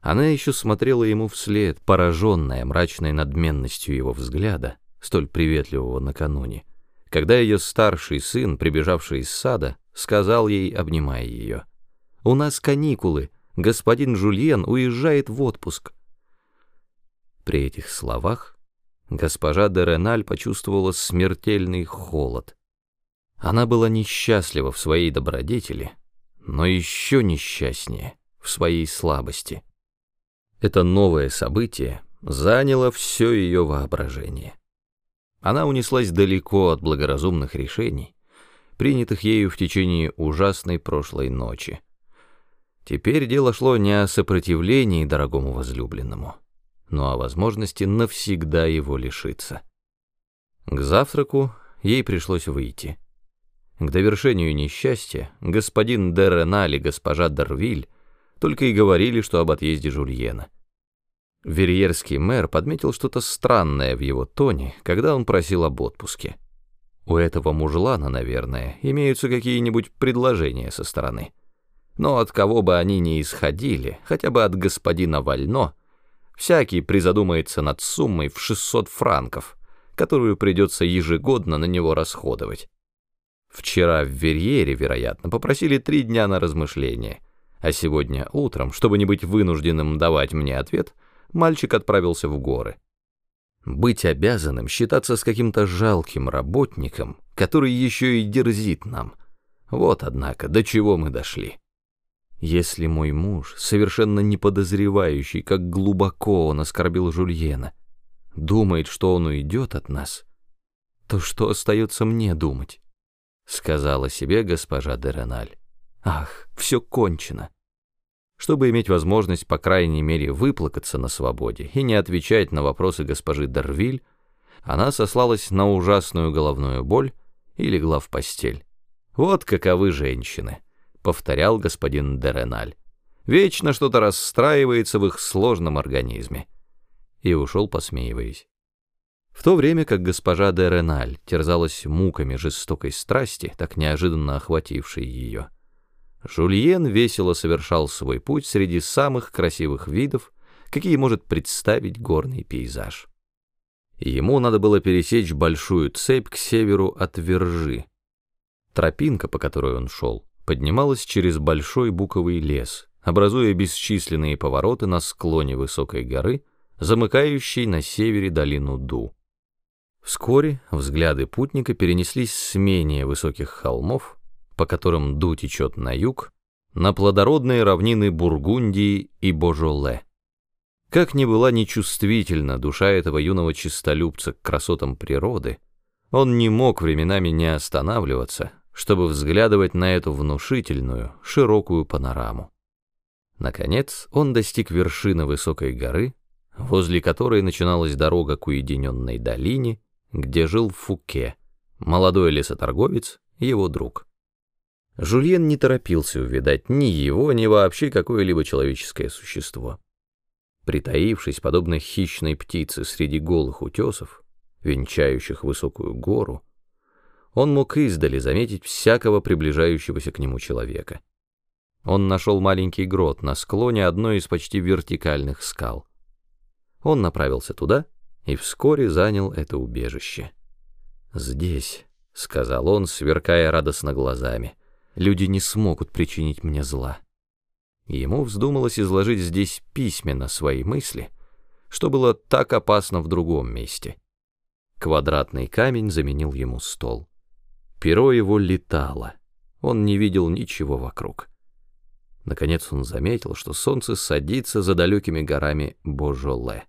Она еще смотрела ему вслед, пораженная мрачной надменностью его взгляда, столь приветливого накануне, когда ее старший сын, прибежавший из сада, сказал ей, обнимая ее, «У нас каникулы, господин Жульен уезжает в отпуск». При этих словах госпожа де Реналь почувствовала смертельный холод. Она была несчастлива в своей добродетели, но еще несчастнее в своей слабости. Это новое событие заняло все ее воображение. Она унеслась далеко от благоразумных решений, принятых ею в течение ужасной прошлой ночи. Теперь дело шло не о сопротивлении дорогому возлюбленному, но о возможности навсегда его лишиться. К завтраку ей пришлось выйти. К довершению несчастья господин де Реналь и госпожа Дарвиль только и говорили, что об отъезде Жульена. Верьерский мэр подметил что-то странное в его тоне, когда он просил об отпуске. У этого мужлана, наверное, имеются какие-нибудь предложения со стороны. Но от кого бы они ни исходили, хотя бы от господина Вально, всякий призадумается над суммой в 600 франков, которую придется ежегодно на него расходовать. Вчера в Верьере, вероятно, попросили три дня на размышление — а сегодня утром, чтобы не быть вынужденным давать мне ответ, мальчик отправился в горы. Быть обязанным считаться с каким-то жалким работником, который еще и дерзит нам. Вот, однако, до чего мы дошли. Если мой муж, совершенно не подозревающий, как глубоко он оскорбил Жульена, думает, что он уйдет от нас, то что остается мне думать? Сказала себе госпожа Дереналь. Ах, все кончено. Чтобы иметь возможность, по крайней мере, выплакаться на свободе и не отвечать на вопросы госпожи Дарвиль, она сослалась на ужасную головную боль и легла в постель. «Вот каковы женщины», — повторял господин Дереналь. «Вечно что-то расстраивается в их сложном организме». И ушел, посмеиваясь. В то время как госпожа Дереналь терзалась муками жестокой страсти, так неожиданно охватившей ее, — Жульен весело совершал свой путь среди самых красивых видов, какие может представить горный пейзаж. Ему надо было пересечь большую цепь к северу от Вержи. Тропинка, по которой он шел, поднималась через большой буковый лес, образуя бесчисленные повороты на склоне высокой горы, замыкающей на севере долину Ду. Вскоре взгляды путника перенеслись с менее высоких холмов по которым Ду течет на юг, на плодородные равнины Бургундии и Божоле. Как ни была нечувствительна душа этого юного чистолюбца к красотам природы, он не мог временами не останавливаться, чтобы взглядывать на эту внушительную, широкую панораму. Наконец он достиг вершины высокой горы, возле которой начиналась дорога к уединенной долине, где жил Фуке, молодой лесоторговец, его друг. Жульен не торопился увидать ни его, ни вообще какое-либо человеческое существо. Притаившись, подобно хищной птице среди голых утесов, венчающих высокую гору, он мог издали заметить всякого приближающегося к нему человека. Он нашел маленький грот на склоне одной из почти вертикальных скал. Он направился туда и вскоре занял это убежище. «Здесь», — сказал он, сверкая радостно глазами, — люди не смогут причинить мне зла. Ему вздумалось изложить здесь письменно свои мысли, что было так опасно в другом месте. Квадратный камень заменил ему стол. Перо его летало, он не видел ничего вокруг. Наконец он заметил, что солнце садится за далекими горами Божоле.